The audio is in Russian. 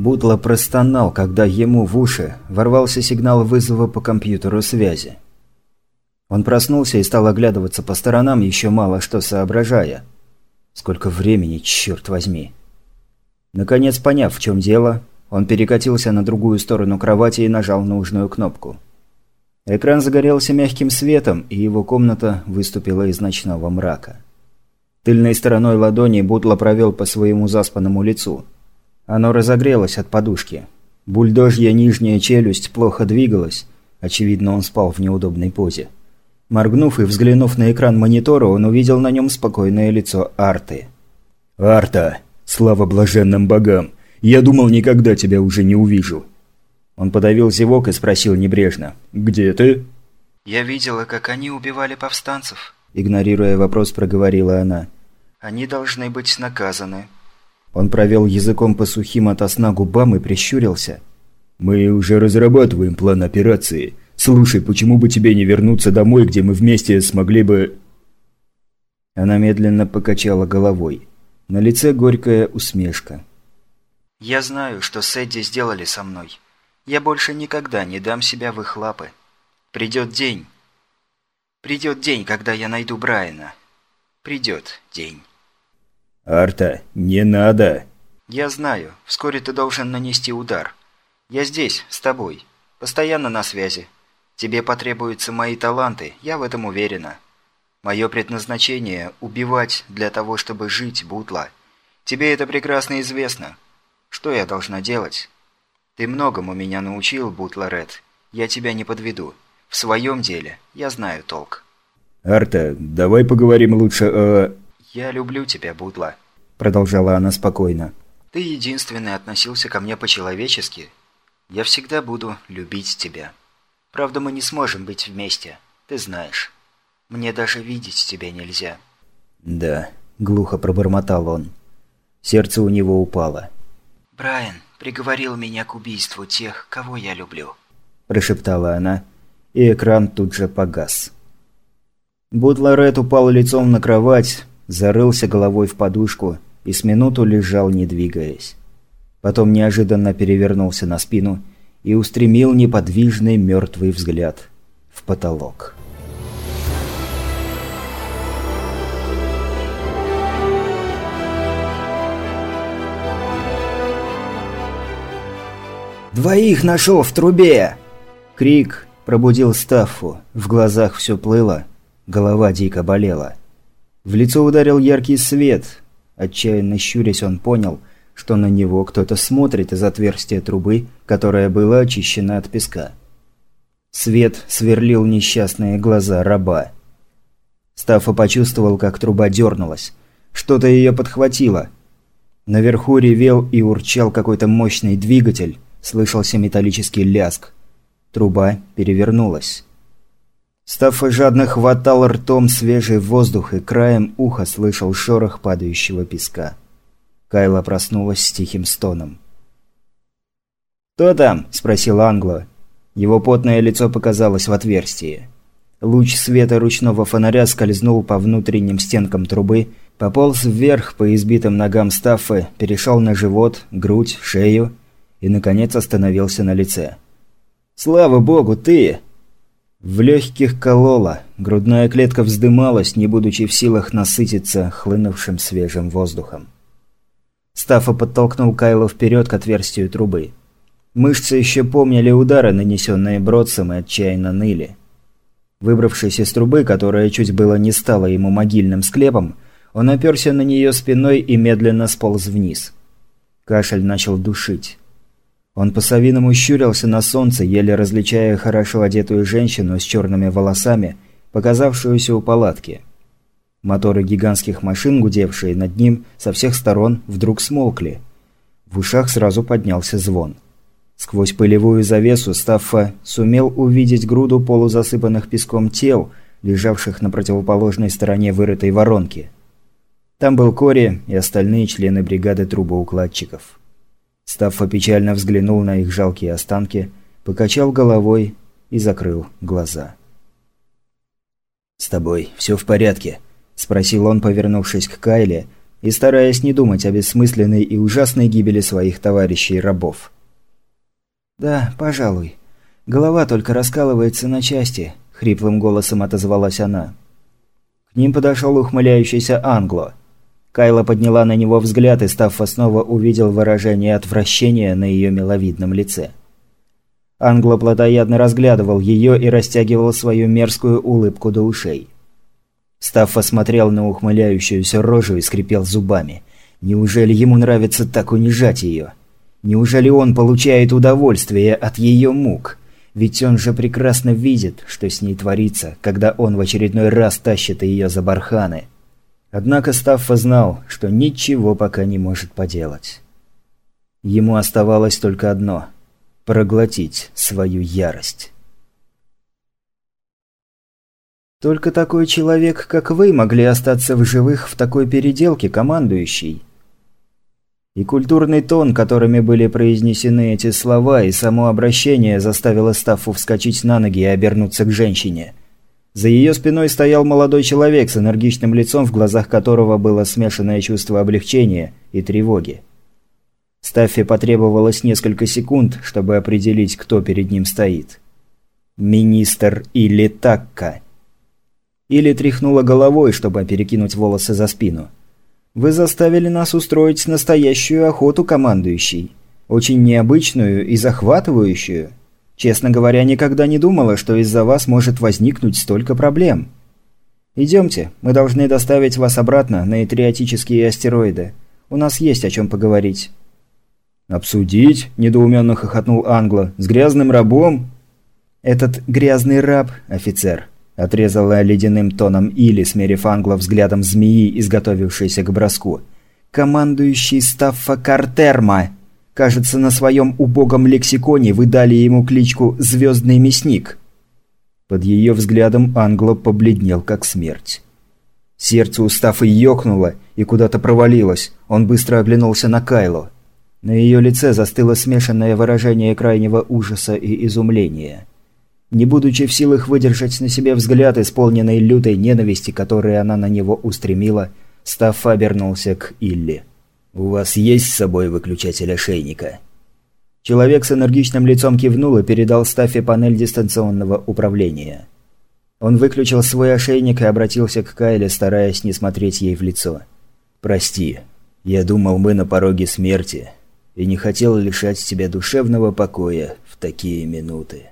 Бутло простонал, когда ему в уши ворвался сигнал вызова по компьютеру связи. Он проснулся и стал оглядываться по сторонам, еще мало что соображая. Сколько времени, черт возьми. Наконец, поняв, в чем дело, он перекатился на другую сторону кровати и нажал нужную кнопку. Экран загорелся мягким светом, и его комната выступила из ночного мрака. Тыльной стороной ладони Бутло провел по своему заспанному лицу. Оно разогрелось от подушки. Бульдожья нижняя челюсть плохо двигалась, очевидно, он спал в неудобной позе. Моргнув и взглянув на экран монитора, он увидел на нем спокойное лицо Арты. «Арта! Слава блаженным богам! Я думал, никогда тебя уже не увижу!» Он подавил зевок и спросил небрежно. «Где ты?» «Я видела, как они убивали повстанцев», – игнорируя вопрос, проговорила она. «Они должны быть наказаны». Он провел языком по сухим от сна губам и прищурился. «Мы уже разрабатываем план операции. «Слушай, почему бы тебе не вернуться домой, где мы вместе смогли бы...» Она медленно покачала головой. На лице горькая усмешка. «Я знаю, что с сделали со мной. Я больше никогда не дам себя в их лапы. Придет день. Придет день, когда я найду Брайана. Придет день». «Арта, не надо!» «Я знаю. Вскоре ты должен нанести удар. Я здесь, с тобой. Постоянно на связи. Тебе потребуются мои таланты, я в этом уверена. Мое предназначение – убивать для того, чтобы жить, Бутла. Тебе это прекрасно известно. Что я должна делать? Ты многому меня научил, Бутла Ред. Я тебя не подведу. В своем деле я знаю толк. Арта, давай поговорим лучше о... Я люблю тебя, Бутла. Продолжала она спокойно. Ты единственный относился ко мне по-человечески. Я всегда буду любить тебя. Правда, мы не сможем быть вместе, ты знаешь. Мне даже видеть тебя нельзя». «Да», — глухо пробормотал он. Сердце у него упало. «Брайан приговорил меня к убийству тех, кого я люблю», – прошептала она, и экран тут же погас. Бутларет упал лицом на кровать, зарылся головой в подушку и с минуту лежал, не двигаясь. Потом неожиданно перевернулся на спину и устремил неподвижный мертвый взгляд в потолок. «Двоих нашел в трубе!» Крик пробудил Стаффу, в глазах все плыло, голова дико болела. В лицо ударил яркий свет. Отчаянно щурясь, он понял – что на него кто-то смотрит из отверстия трубы, которая была очищена от песка. Свет сверлил несчастные глаза раба. Стаффа почувствовал, как труба дернулась. Что-то ее подхватило. Наверху ревел и урчал какой-то мощный двигатель, слышался металлический ляск. Труба перевернулась. Стаффа жадно хватал ртом свежий воздух и краем уха слышал шорох падающего песка. Кайла проснулась с тихим стоном. «Кто там?» – спросил Англо. Его потное лицо показалось в отверстии. Луч света ручного фонаря скользнул по внутренним стенкам трубы, пополз вверх по избитым ногам Стаффы, перешел на живот, грудь, шею и, наконец, остановился на лице. «Слава богу, ты!» В легких кололо, грудная клетка вздымалась, не будучи в силах насытиться хлынувшим свежим воздухом. Стаффа подтолкнул Кайла вперед к отверстию трубы. Мышцы еще помнили удары, нанесенные Бродсом, и отчаянно ныли. Выбравшись из трубы, которая чуть было не стала ему могильным склепом, он оперся на нее спиной и медленно сполз вниз. Кашель начал душить. Он по-совиному щурился на солнце, еле различая хорошо одетую женщину с черными волосами, показавшуюся у палатки – Моторы гигантских машин, гудевшие над ним со всех сторон, вдруг смолкли. В ушах сразу поднялся звон. Сквозь пылевую завесу Стаффа сумел увидеть груду полузасыпанных песком тел, лежавших на противоположной стороне вырытой воронки. Там был Кори и остальные члены бригады трубоукладчиков. Стаффа печально взглянул на их жалкие останки, покачал головой и закрыл глаза. «С тобой все в порядке?» – спросил он, повернувшись к Кайле, и стараясь не думать о бессмысленной и ужасной гибели своих товарищей-рабов. «Да, пожалуй. Голова только раскалывается на части», – хриплым голосом отозвалась она. К ним подошел ухмыляющийся Англо. Кайла подняла на него взгляд, и Стаффа снова увидел выражение отвращения на ее миловидном лице. Англо плотоядно разглядывал ее и растягивал свою мерзкую улыбку до ушей. Стаффа смотрел на ухмыляющуюся рожу и скрипел зубами. Неужели ему нравится так унижать ее? Неужели он получает удовольствие от ее мук? Ведь он же прекрасно видит, что с ней творится, когда он в очередной раз тащит ее за барханы. Однако Стаффа знал, что ничего пока не может поделать. Ему оставалось только одно – проглотить свою ярость. Только такой человек, как вы, могли остаться в живых в такой переделке, командующий. И культурный тон, которыми были произнесены эти слова, и само обращение заставило Стаффу вскочить на ноги и обернуться к женщине. За ее спиной стоял молодой человек с энергичным лицом, в глазах которого было смешанное чувство облегчения и тревоги. Стаффе потребовалось несколько секунд, чтобы определить, кто перед ним стоит. Министр или Такка. Или тряхнула головой, чтобы перекинуть волосы за спину. Вы заставили нас устроить настоящую охоту, командующий. Очень необычную и захватывающую. Честно говоря, никогда не думала, что из-за вас может возникнуть столько проблем. Идемте, мы должны доставить вас обратно на этриотические астероиды. У нас есть о чем поговорить». «Обсудить?» – недоуменно хохотнул Англо. «С грязным рабом?» «Этот грязный раб, офицер, Отрезала ледяным тоном Или, смерив Англа взглядом змеи, изготовившейся к броску. «Командующий Стаффа Картерма! Кажется, на своем убогом лексиконе вы дали ему кличку «Звездный мясник». Под ее взглядом Англо побледнел, как смерть. Сердце у Стаффа ёкнуло и куда-то провалилось. Он быстро оглянулся на Кайло. На ее лице застыло смешанное выражение крайнего ужаса и изумления. Не будучи в силах выдержать на себе взгляд, исполненный лютой ненависти, которую она на него устремила, Стафф обернулся к Илли. «У вас есть с собой выключатель ошейника?» Человек с энергичным лицом кивнул и передал Стаффе панель дистанционного управления. Он выключил свой ошейник и обратился к Кайле, стараясь не смотреть ей в лицо. «Прости, я думал, мы на пороге смерти, и не хотел лишать тебя душевного покоя в такие минуты».